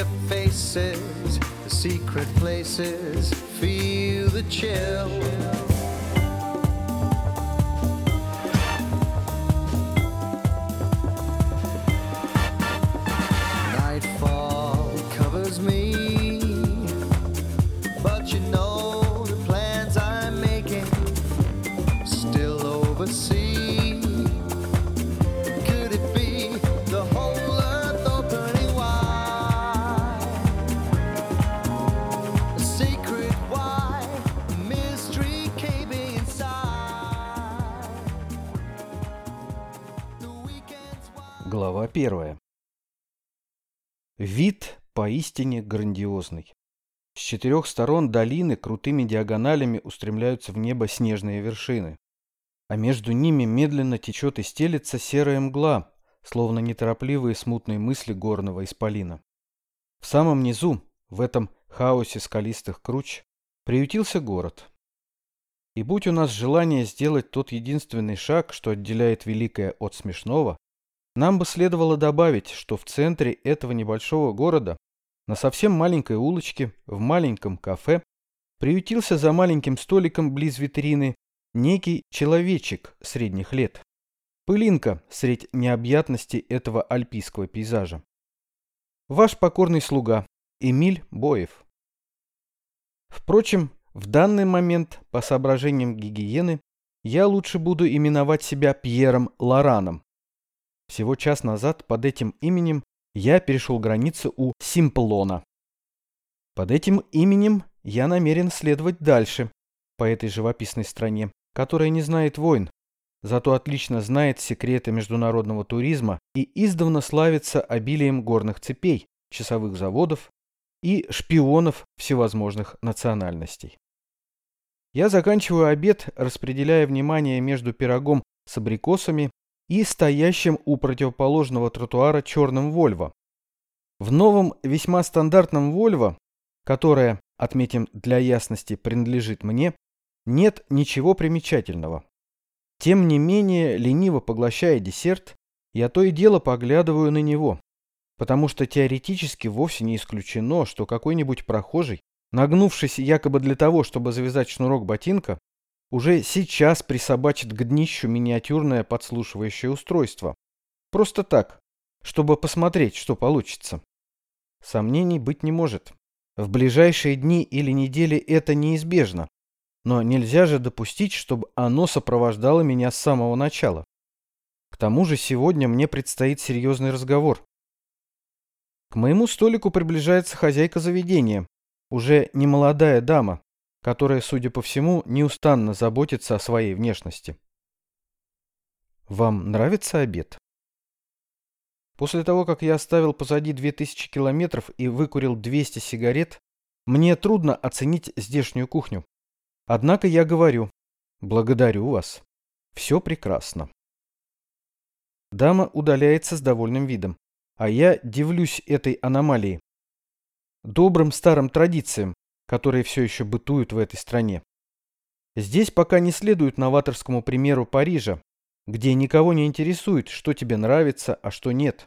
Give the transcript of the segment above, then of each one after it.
to faces, the secret places, feel the chill. Nightfall covers me, but you know the plans I'm making still oversee. Вид поистине грандиозный. С четырех сторон долины крутыми диагоналями устремляются в небо снежные вершины. А между ними медленно течет и стелется серая мгла, словно неторопливые смутные мысли горного исполина. В самом низу, в этом хаосе скалистых круч, приютился город. И будь у нас желание сделать тот единственный шаг, что отделяет великое от смешного, нам бы следовало добавить, что в центре этого небольшого города, на совсем маленькой улочке, в маленьком кафе, приютился за маленьким столиком близ витрины некий человечек средних лет. Пылинка средь необъятности этого альпийского пейзажа. Ваш покорный слуга Эмиль Боев. Впрочем, в данный момент, по соображениям гигиены, я лучше буду именовать себя Пьером Лораном. Всего час назад под этим именем я перешел границу у Симплона. Под этим именем я намерен следовать дальше, по этой живописной стране, которая не знает войн, зато отлично знает секреты международного туризма и издавна славится обилием горных цепей, часовых заводов и шпионов всевозможных национальностей. Я заканчиваю обед, распределяя внимание между пирогом с абрикосами и стоящим у противоположного тротуара черным Вольво. В новом весьма стандартном Вольво, которое, отметим для ясности, принадлежит мне, нет ничего примечательного. Тем не менее, лениво поглощая десерт, я то и дело поглядываю на него, потому что теоретически вовсе не исключено, что какой-нибудь прохожий, нагнувшись якобы для того, чтобы завязать шнурок ботинка, уже сейчас присобачит к днищу миниатюрное подслушивающее устройство. Просто так, чтобы посмотреть, что получится. Сомнений быть не может. В ближайшие дни или недели это неизбежно. Но нельзя же допустить, чтобы оно сопровождало меня с самого начала. К тому же сегодня мне предстоит серьезный разговор. К моему столику приближается хозяйка заведения, уже не молодая дама, которая, судя по всему, неустанно заботится о своей внешности. Вам нравится обед? После того, как я оставил позади 2000 километров и выкурил 200 сигарет, мне трудно оценить здешнюю кухню. Однако я говорю, благодарю вас. Все прекрасно. Дама удаляется с довольным видом, а я дивлюсь этой аномалии. Добрым старым традициям, которые все еще бытуют в этой стране. Здесь пока не следует новаторскому примеру Парижа, где никого не интересует, что тебе нравится, а что нет.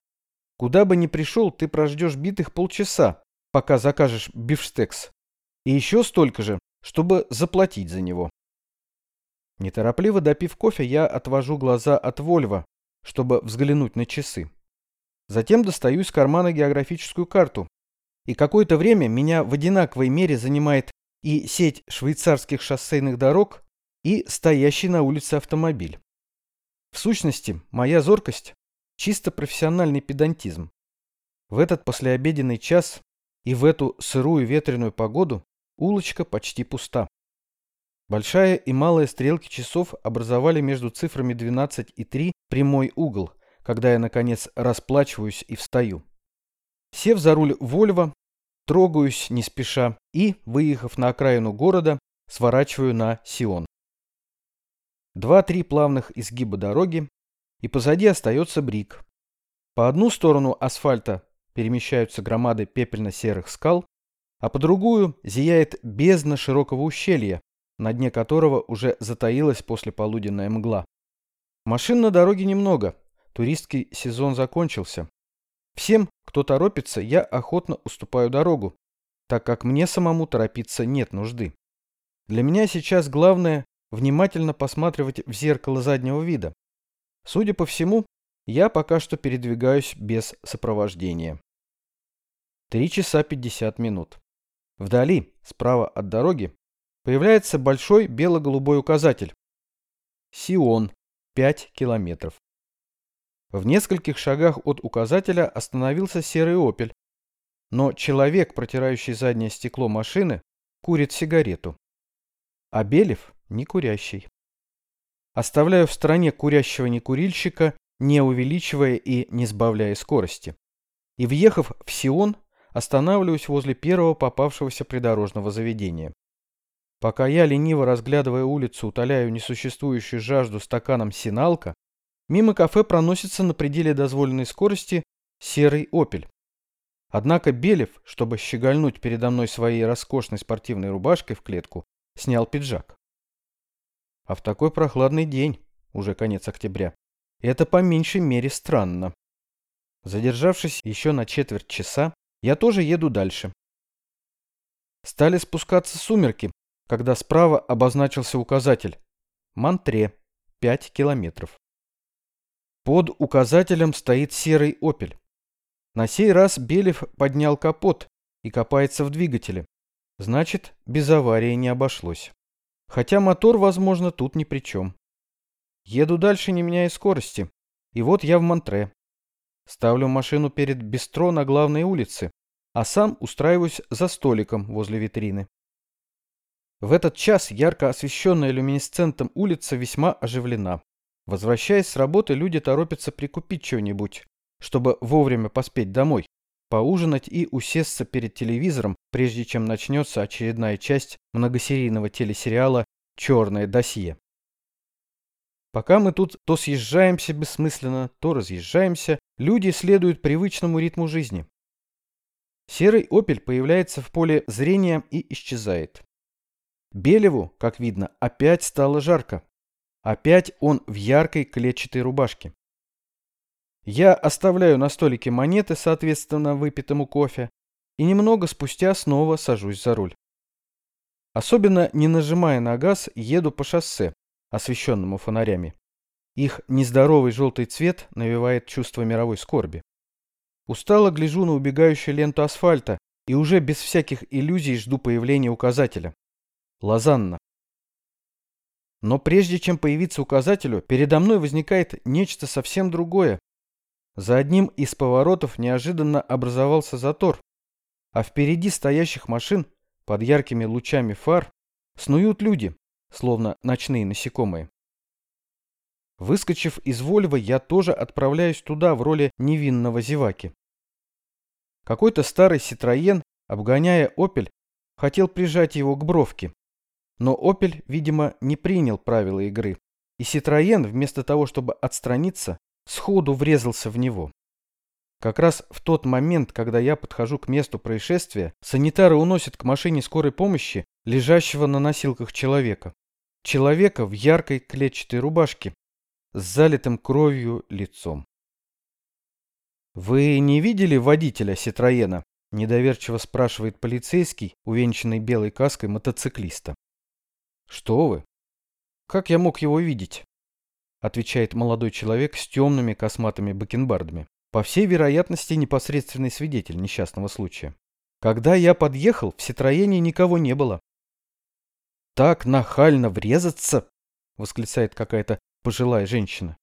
Куда бы ни пришел, ты прождешь битых полчаса, пока закажешь бифштекс. И еще столько же, чтобы заплатить за него. Неторопливо допив кофе, я отвожу глаза от Вольва, чтобы взглянуть на часы. Затем достаю из кармана географическую карту и какое-то время меня в одинаковой мере занимает и сеть швейцарских шоссейных дорог, и стоящий на улице автомобиль. В сущности, моя зоркость – чисто профессиональный педантизм. В этот послеобеденный час и в эту сырую ветреную погоду улочка почти пуста. Большая и малая стрелки часов образовали между цифрами 12 и 3 прямой угол, когда я, наконец, расплачиваюсь и встаю. Сев за руль Вольво, трогаюсь не спеша и, выехав на окраину города, сворачиваю на Сион. Два-три плавных изгиба дороги, и позади остается брик. По одну сторону асфальта перемещаются громады пепельно-серых скал, а по другую зияет бездна широкого ущелья, на дне которого уже затаилась послеполуденная мгла. Машин на дороге немного, туристский сезон закончился. Всем, кто торопится, я охотно уступаю дорогу, так как мне самому торопиться нет нужды. Для меня сейчас главное внимательно посматривать в зеркало заднего вида. Судя по всему, я пока что передвигаюсь без сопровождения. Три часа пятьдесят минут. Вдали, справа от дороги, появляется большой бело-голубой указатель. Сион, 5 километров. В нескольких шагах от указателя остановился серый «Опель», но человек, протирающий заднее стекло машины, курит сигарету. А Белев не курящий. Оставляю в стороне курящего некурильщика, не увеличивая и не сбавляя скорости. И, въехав в Сион, останавливаюсь возле первого попавшегося придорожного заведения. Пока я, лениво разглядывая улицу, утоляю несуществующую жажду стаканом синалка, мимо кафе проносится на пределе дозволенной скорости серый «Опель». Однако Белев, чтобы щегольнуть передо мной своей роскошной спортивной рубашкой в клетку, снял пиджак. А в такой прохладный день, уже конец октября, это по меньшей мере странно. Задержавшись еще на четверть часа, я тоже еду дальше. Стали спускаться сумерки, когда справа обозначился указатель. Мантре. 5 километров. Под указателем стоит серый «Опель». На сей раз Белев поднял капот и копается в двигателе. Значит, без аварии не обошлось. Хотя мотор, возможно, тут ни при чем. Еду дальше, не меняя скорости. И вот я в Монтре. Ставлю машину перед бистро на главной улице, а сам устраиваюсь за столиком возле витрины. В этот час ярко освещенная люминесцентом улица весьма оживлена. Возвращаясь с работы, люди торопятся прикупить что-нибудь, чтобы вовремя поспеть домой, поужинать и усесться перед телевизором, прежде чем начнется очередная часть многосерийного телесериала «Черное досье». Пока мы тут то съезжаемся бессмысленно, то разъезжаемся, люди следуют привычному ритму жизни. Серый «Опель» появляется в поле зрения и исчезает. Белеву, как видно, опять стало жарко. Опять он в яркой клетчатой рубашке. Я оставляю на столике монеты, соответственно, выпитому кофе, и немного спустя снова сажусь за руль. Особенно не нажимая на газ, еду по шоссе, освещенному фонарями. Их нездоровый желтый цвет навевает чувство мировой скорби. Устало гляжу на убегающую ленту асфальта и уже без всяких иллюзий жду появления указателя. Лозанна. Но прежде чем появиться указателю, передо мной возникает нечто совсем другое. За одним из поворотов неожиданно образовался затор, а впереди стоящих машин под яркими лучами фар снуют люди, словно ночные насекомые. Выскочив из Вольва, я тоже отправляюсь туда в роли невинного зеваки. Какой-то старый Ситроен, обгоняя Опель, хотел прижать его к бровке. Но Опель, видимо, не принял правила игры, и Ситроен, вместо того, чтобы отстраниться, сходу врезался в него. Как раз в тот момент, когда я подхожу к месту происшествия, санитары уносят к машине скорой помощи лежащего на носилках человека. Человека в яркой клетчатой рубашке с залитым кровью лицом. «Вы не видели водителя Ситроена?» – недоверчиво спрашивает полицейский, увенчанный белой каской мотоциклиста. «Что вы? Как я мог его видеть?» – отвечает молодой человек с темными косматыми бакенбардами. По всей вероятности, непосредственный свидетель несчастного случая. Когда я подъехал, в Ситроене никого не было. «Так нахально врезаться!» – восклицает какая-то пожилая женщина.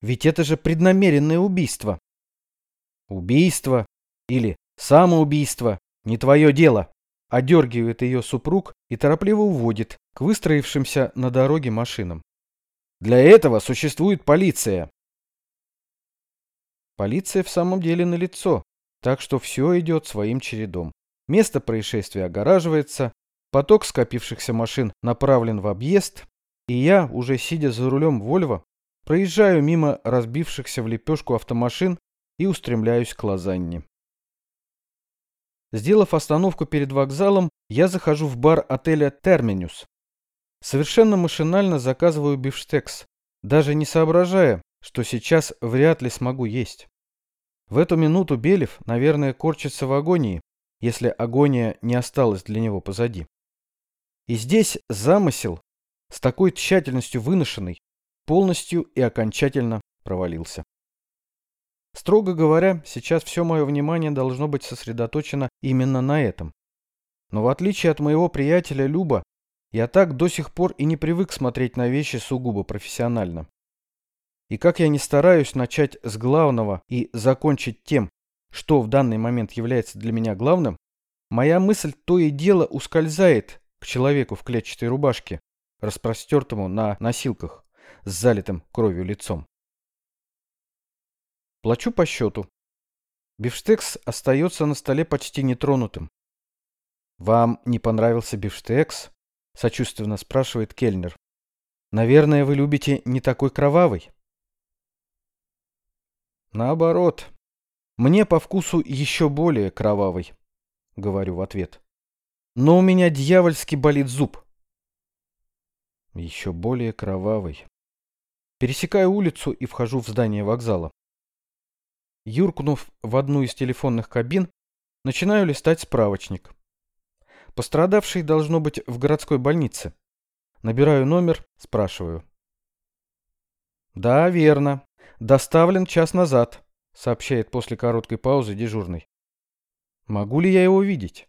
«Ведь это же преднамеренное убийство!» «Убийство или самоубийство – не твое дело!» Одергивает ее супруг и торопливо уводит к выстроившимся на дороге машинам. Для этого существует полиция. Полиция в самом деле налицо, так что все идет своим чередом. Место происшествия огораживается, поток скопившихся машин направлен в объезд, и я, уже сидя за рулем Вольво, проезжаю мимо разбившихся в лепешку автомашин и устремляюсь к Лозанне. Сделав остановку перед вокзалом, я захожу в бар отеля «Терминус». Совершенно машинально заказываю бифштекс, даже не соображая, что сейчас вряд ли смогу есть. В эту минуту Белев, наверное, корчится в агонии, если агония не осталась для него позади. И здесь замысел, с такой тщательностью выношенный, полностью и окончательно провалился. Строго говоря, сейчас все мое внимание должно быть сосредоточено именно на этом. Но в отличие от моего приятеля Люба, я так до сих пор и не привык смотреть на вещи сугубо профессионально. И как я не стараюсь начать с главного и закончить тем, что в данный момент является для меня главным, моя мысль то и дело ускользает к человеку в клетчатой рубашке, распростертому на носилках, с залитым кровью лицом. Плачу по счету. Бифштекс остается на столе почти нетронутым. «Вам не понравился бифштекс?» — сочувственно спрашивает кельнер. «Наверное, вы любите не такой кровавый?» Наоборот. Мне по вкусу еще более кровавый, говорю в ответ. Но у меня дьявольски болит зуб. Еще более кровавый. Пересекаю улицу и вхожу в здание вокзала. Юркнув в одну из телефонных кабин, начинаю листать справочник. Пострадавший должно быть в городской больнице. Набираю номер, спрашиваю. Да, верно. «Доставлен час назад», — сообщает после короткой паузы дежурный. «Могу ли я его видеть?»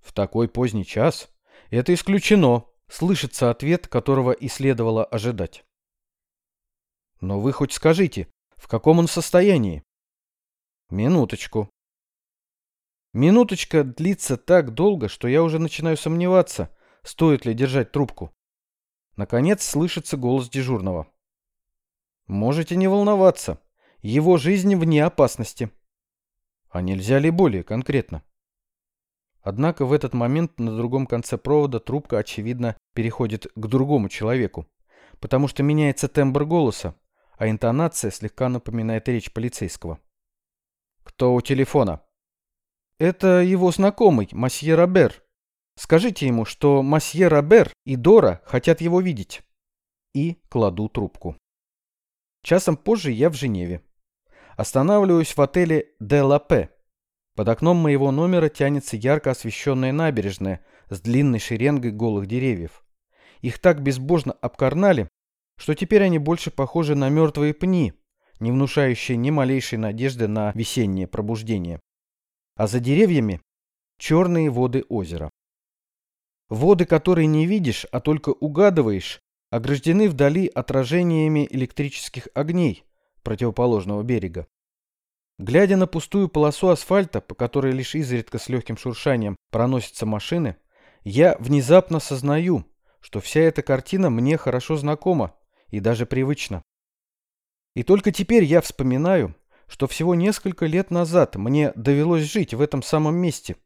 «В такой поздний час? Это исключено», — слышится ответ, которого и следовало ожидать. «Но вы хоть скажите, в каком он состоянии?» «Минуточку». Минуточка длится так долго, что я уже начинаю сомневаться, стоит ли держать трубку. Наконец слышится голос дежурного. Можете не волноваться. Его жизнь вне опасности. А нельзя ли более конкретно? Однако в этот момент на другом конце провода трубка, очевидно, переходит к другому человеку, потому что меняется тембр голоса, а интонация слегка напоминает речь полицейского. «Кто у телефона?» «Это его знакомый, масье Робер. Скажите ему, что масье Робер и Дора хотят его видеть». И кладу трубку. Часом позже я в Женеве. Останавливаюсь в отеле «Де Ла Пе». Под окном моего номера тянется ярко освещенная набережная с длинной шеренгой голых деревьев. Их так безбожно обкорнали, что теперь они больше похожи на мертвые пни, не внушающие ни малейшей надежды на весеннее пробуждение. А за деревьями черные воды озера. Воды, которые не видишь, а только угадываешь, ограждены вдали отражениями электрических огней противоположного берега. Глядя на пустую полосу асфальта, по которой лишь изредка с легким шуршанием проносятся машины, я внезапно сознаю, что вся эта картина мне хорошо знакома и даже привычна. И только теперь я вспоминаю, что всего несколько лет назад мне довелось жить в этом самом месте.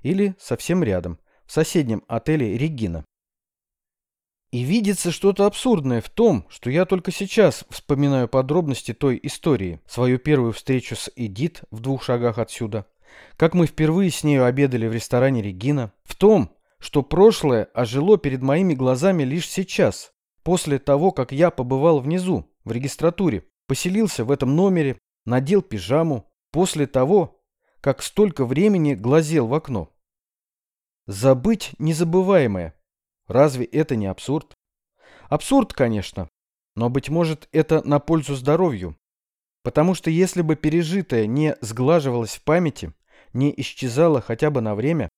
Или совсем рядом, в соседнем отеле «Регина». И видится что-то абсурдное в том, что я только сейчас вспоминаю подробности той истории, свою первую встречу с Эдит в двух шагах отсюда, как мы впервые с нею обедали в ресторане «Регина», в том, что прошлое ожило перед моими глазами лишь сейчас, после того, как я побывал внизу, в регистратуре, поселился в этом номере, надел пижаму, после того, как столько времени глазел в окно. Забыть незабываемое – Разве это не абсурд? Абсурд, конечно, но, быть может, это на пользу здоровью. Потому что если бы пережитое не сглаживалось в памяти, не исчезало хотя бы на время,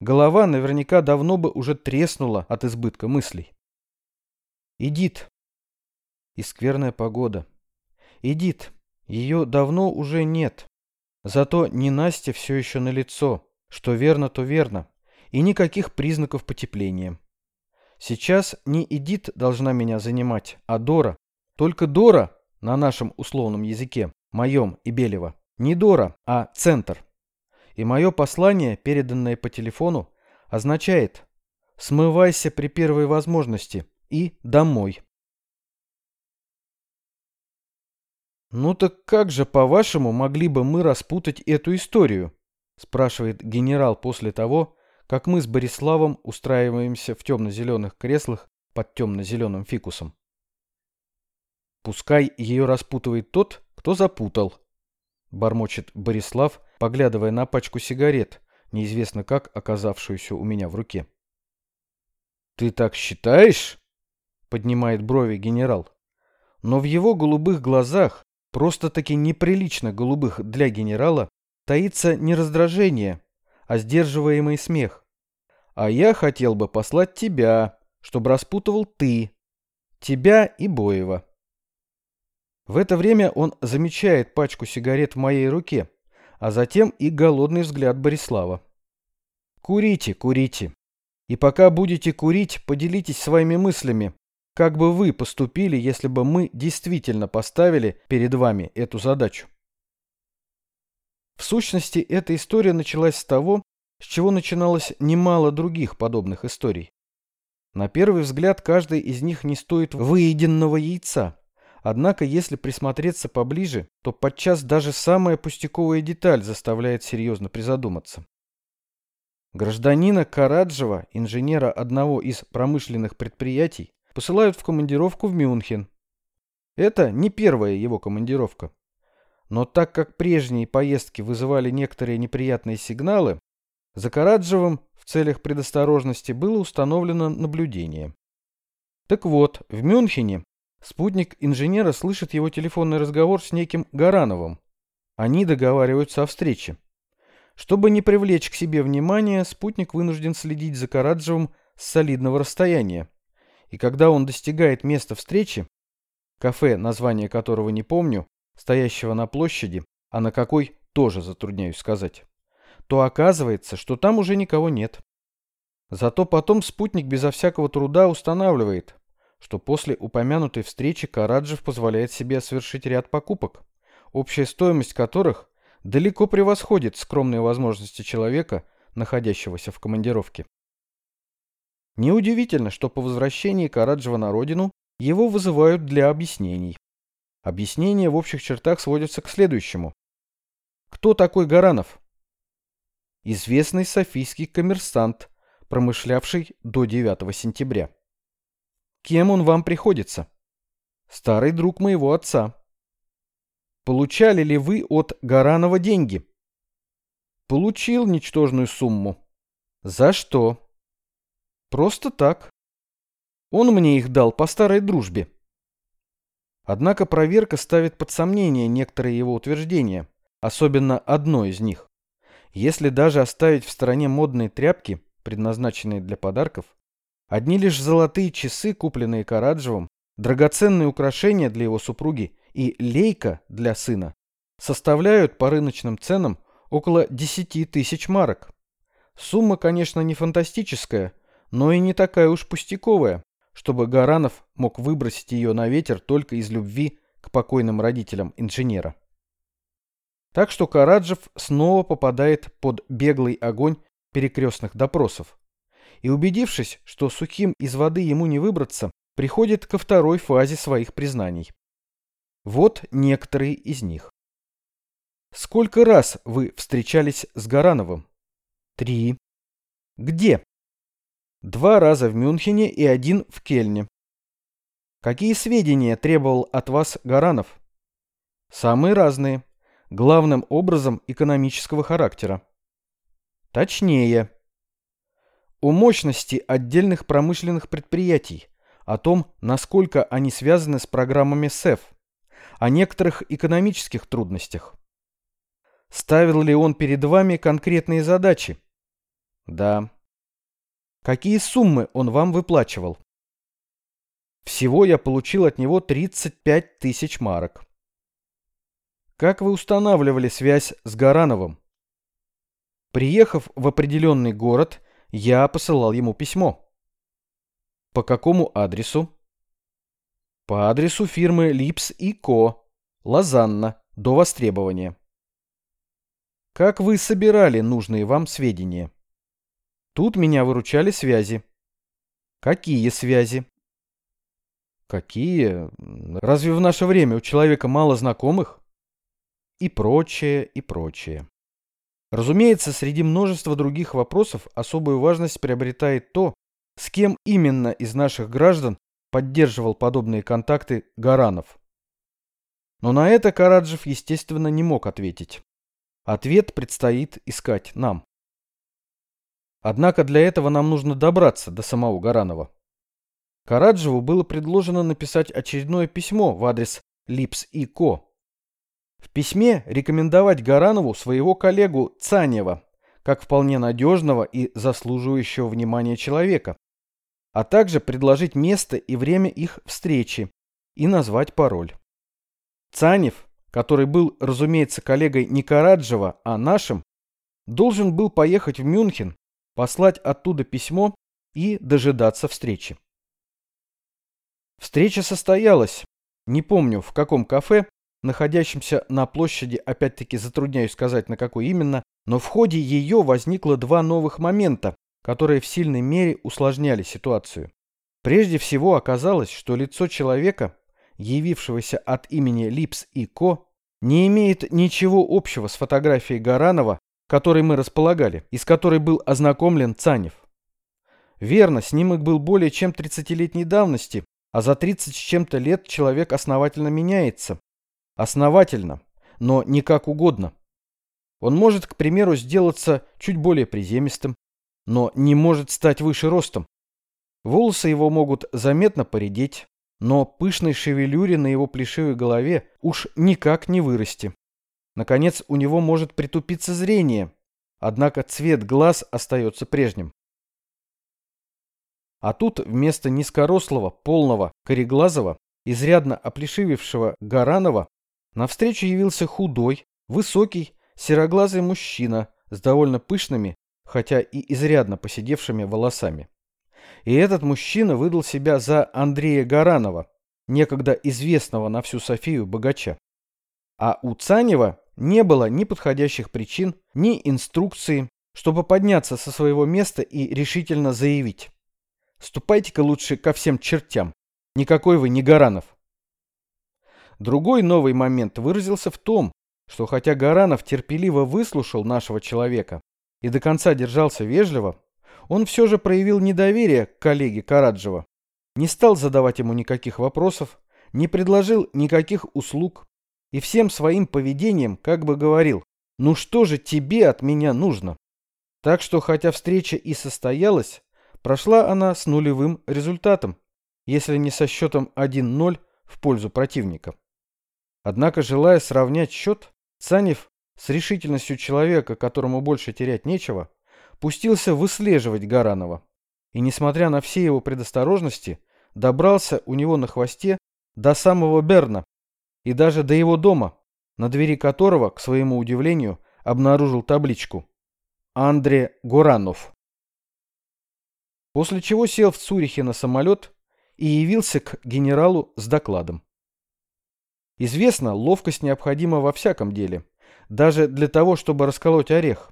голова наверняка давно бы уже треснула от избытка мыслей. Идит. И скверная погода. Идит. Ее давно уже нет. Зато не Настя все еще на лицо. Что верно, то верно. И никаких признаков потепления. Сейчас не Эдит должна меня занимать, а Дора. Только Дора на нашем условном языке, моем и Белева. Не Дора, а центр. И мое послание, переданное по телефону, означает «смывайся при первой возможности» и «домой». «Ну так как же, по-вашему, могли бы мы распутать эту историю?» спрашивает генерал после того, как мы с Бориславом устраиваемся в темно-зеленых креслах под темно-зеленым фикусом. Пускай ее распутывает тот, кто запутал. бормочет Борислав, поглядывая на пачку сигарет, неизвестно как оказавшуюся у меня в руке. «Ты так считаешь?» — поднимает брови генерал. Но в его голубых глазах, просто-таки неприлично голубых для генерала, таится не раздражение, а сдерживаемый смех. А я хотел бы послать тебя, чтобы распутывал ты. Тебя и Боева. В это время он замечает пачку сигарет в моей руке, а затем и голодный взгляд Борислава. Курите, курите. И пока будете курить, поделитесь своими мыслями. Как бы вы поступили, если бы мы действительно поставили перед вами эту задачу? В сущности, эта история началась с того, с чего начиналось немало других подобных историй. На первый взгляд, каждый из них не стоит выеденного яйца. Однако, если присмотреться поближе, то подчас даже самая пустяковая деталь заставляет серьезно призадуматься. Гражданина Караджева, инженера одного из промышленных предприятий, посылают в командировку в Мюнхен. Это не первая его командировка. Но так как прежние поездки вызывали некоторые неприятные сигналы, за Караджевым в целях предосторожности было установлено наблюдение. Так вот, в Мюнхене спутник инженера слышит его телефонный разговор с неким Гарановым. Они договариваются о встрече. Чтобы не привлечь к себе внимания, спутник вынужден следить за Караджевым с солидного расстояния. И когда он достигает места встречи, кафе, название которого не помню, стоящего на площади, а на какой тоже затрудняюсь сказать, то оказывается, что там уже никого нет. Зато потом спутник безо всякого труда устанавливает, что после упомянутой встречи Караджев позволяет себе совершить ряд покупок, общая стоимость которых далеко превосходит скромные возможности человека, находящегося в командировке. Неудивительно, что по возвращении Караджева на родину его вызывают для объяснений. Объяснения в общих чертах сводятся к следующему. Кто такой Гаранов? Известный софийский коммерсант, промышлявший до 9 сентября. Кем он вам приходится? Старый друг моего отца. Получали ли вы от Гаранова деньги? Получил ничтожную сумму. За что? Просто так. Он мне их дал по старой дружбе. Однако проверка ставит под сомнение некоторые его утверждения, особенно одно из них. Если даже оставить в стороне модные тряпки, предназначенные для подарков, одни лишь золотые часы, купленные Караджевым, драгоценные украшения для его супруги и лейка для сына, составляют по рыночным ценам около 10 тысяч марок. Сумма, конечно, не фантастическая, но и не такая уж пустяковая, чтобы Гаранов мог выбросить ее на ветер только из любви к покойным родителям инженера. Так что Караджев снова попадает под беглый огонь перекрестных допросов. И убедившись, что сухим из воды ему не выбраться, приходит ко второй фазе своих признаний. Вот некоторые из них. Сколько раз вы встречались с Гарановым? Три. Где? Два раза в Мюнхене и один в Кельне. Какие сведения требовал от вас Гаранов? Самые разные. Главным образом экономического характера. Точнее. О мощности отдельных промышленных предприятий, о том, насколько они связаны с программами СЭФ, о некоторых экономических трудностях. Ставил ли он перед вами конкретные задачи? Да. Какие суммы он вам выплачивал? Всего я получил от него 35 тысяч марок. Как вы устанавливали связь с Гарановым? Приехав в определенный город, я посылал ему письмо. По какому адресу? По адресу фирмы Липс и Ко, Лозанна, до востребования. Как вы собирали нужные вам сведения? Тут меня выручали связи. Какие связи? Какие? Разве в наше время у человека мало знакомых? И прочее, и прочее. Разумеется, среди множества других вопросов особую важность приобретает то, с кем именно из наших граждан поддерживал подобные контакты Гаранов. Но на это Караджев, естественно, не мог ответить. Ответ предстоит искать нам. Однако для этого нам нужно добраться до самого Гаранова. Караджеву было предложено написать очередное письмо в адрес Липс и Ко. В письме рекомендовать Гаранову своего коллегу Цанева, как вполне надежного и заслуживающего внимания человека, а также предложить место и время их встречи и назвать пароль. Цанев, который был, разумеется, коллегой не Караджева, а нашим, должен был поехать в Мюнхен, послать оттуда письмо и дожидаться встречи. Встреча состоялась, не помню в каком кафе, находящемся на площади, опять-таки затрудняюсь сказать на какой именно, но в ходе ее возникло два новых момента, которые в сильной мере усложняли ситуацию. Прежде всего оказалось, что лицо человека, явившегося от имени Липс и Ко, не имеет ничего общего с фотографией Гаранова, которой мы располагали, и с которой был ознакомлен Цанев. Верно, снимок был более чем 30-летней давности, а за 30 с чем-то лет человек основательно меняется. Основательно, но не как угодно. Он может, к примеру, сделаться чуть более приземистым, но не может стать выше ростом. Волосы его могут заметно поредеть, но пышной шевелюре на его плешивой голове уж никак не вырасти. Наконец, у него может притупиться зрение, однако цвет глаз остается прежним. А тут вместо низкорослого, полного, кореглазого, изрядно оплешивевшего Гаранова, навстречу явился худой, высокий, сероглазый мужчина с довольно пышными, хотя и изрядно поседевшими волосами. И этот мужчина выдал себя за Андрея Гаранова, некогда известного на всю Софию богача. А у Цанева не было ни подходящих причин, ни инструкции, чтобы подняться со своего места и решительно заявить. Ступайте-ка лучше ко всем чертям. Никакой вы не Гаранов. Другой новый момент выразился в том, что хотя Гаранов терпеливо выслушал нашего человека и до конца держался вежливо, он все же проявил недоверие к коллеге Караджева, не стал задавать ему никаких вопросов, не предложил никаких услуг и всем своим поведением как бы говорил «Ну что же тебе от меня нужно?» Так что, хотя встреча и состоялась, Прошла она с нулевым результатом, если не со счетом 1-0 в пользу противника. Однако, желая сравнять счет, Цанев с решительностью человека, которому больше терять нечего, пустился выслеживать Гаранова. И, несмотря на все его предосторожности, добрался у него на хвосте до самого Берна и даже до его дома, на двери которого, к своему удивлению, обнаружил табличку «Андре Горанов» после чего сел в Цюрихе на самолет и явился к генералу с докладом. Известно, ловкость необходима во всяком деле, даже для того, чтобы расколоть орех.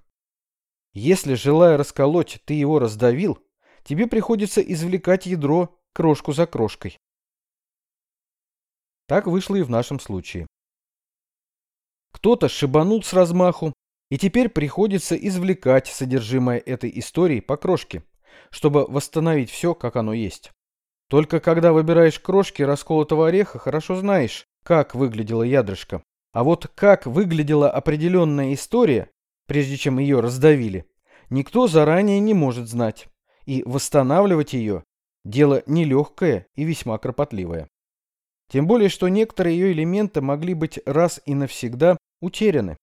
Если, желая расколоть, ты его раздавил, тебе приходится извлекать ядро крошку за крошкой. Так вышло и в нашем случае. Кто-то шибанул с размаху, и теперь приходится извлекать содержимое этой истории по крошке чтобы восстановить все, как оно есть. Только когда выбираешь крошки расколотого ореха, хорошо знаешь, как выглядела ядрышко. А вот как выглядела определенная история, прежде чем ее раздавили, никто заранее не может знать. И восстанавливать ее – дело нелегкое и весьма кропотливое. Тем более, что некоторые ее элементы могли быть раз и навсегда утеряны.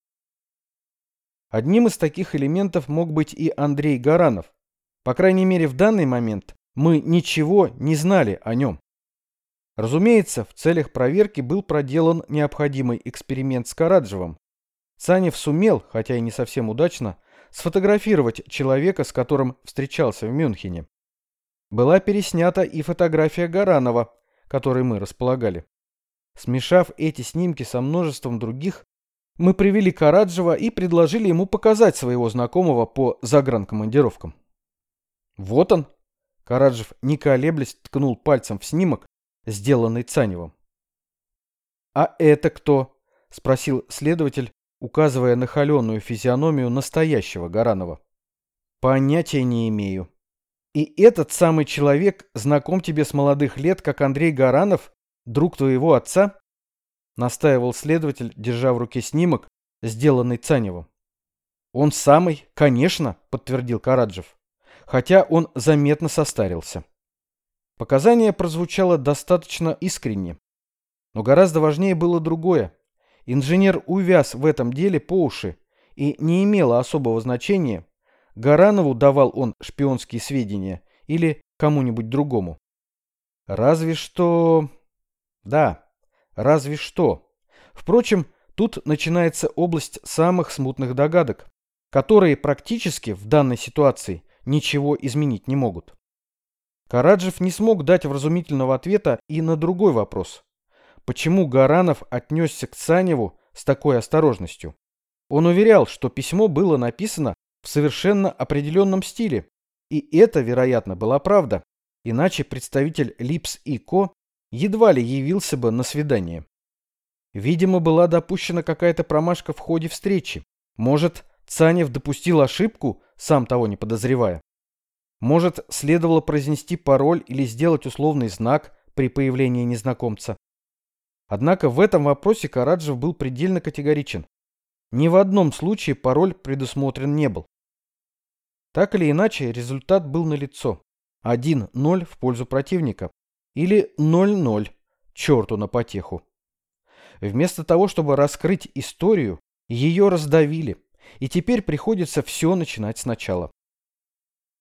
Одним из таких элементов мог быть и Андрей Гаранов, по крайней мере, в данный момент мы ничего не знали о нем. Разумеется, в целях проверки был проделан необходимый эксперимент с Караджевым. Санев сумел, хотя и не совсем удачно, сфотографировать человека, с которым встречался в Мюнхене. Была переснята и фотография Гаранова, которой мы располагали. Смешав эти снимки со множеством других, мы привели Караджева и предложили ему показать своего знакомого по загранкомандировкам. Вот он. Караджев, не колеблясь, ткнул пальцем в снимок, сделанный Цаневым. «А это кто?» – спросил следователь, указывая на холеную физиономию настоящего Гаранова. «Понятия не имею. И этот самый человек знаком тебе с молодых лет, как Андрей Гаранов, друг твоего отца?» настаивал следователь, держа в руке снимок, сделанный Цаневым. «Он самый, конечно», — подтвердил Караджев, хотя он заметно состарился. Показание прозвучало достаточно искренне, но гораздо важнее было другое. Инженер увяз в этом деле по уши, и не имело особого значения, Гаранову давал он шпионские сведения или кому-нибудь другому. Разве что... Да, разве что. Впрочем, тут начинается область самых смутных догадок, которые практически в данной ситуации ничего изменить не могут. Караджев не смог дать вразумительного ответа и на другой вопрос. Почему Гаранов отнесся к Цаневу с такой осторожностью? Он уверял, что письмо было написано в совершенно определенном стиле, и это, вероятно, была правда, иначе представитель Липс и Ко едва ли явился бы на свидание. Видимо, была допущена какая-то промашка в ходе встречи. Может, Цанев допустил ошибку, сам того не подозревая. Может, следовало произнести пароль или сделать условный знак при появлении незнакомца. Однако в этом вопросе Караджев был предельно категоричен. Ни в одном случае пароль предусмотрен не был. Так или иначе, результат был налицо. 1-0 в пользу противника. Или 0-0, черту на потеху. Вместо того, чтобы раскрыть историю, ее раздавили. И теперь приходится все начинать сначала.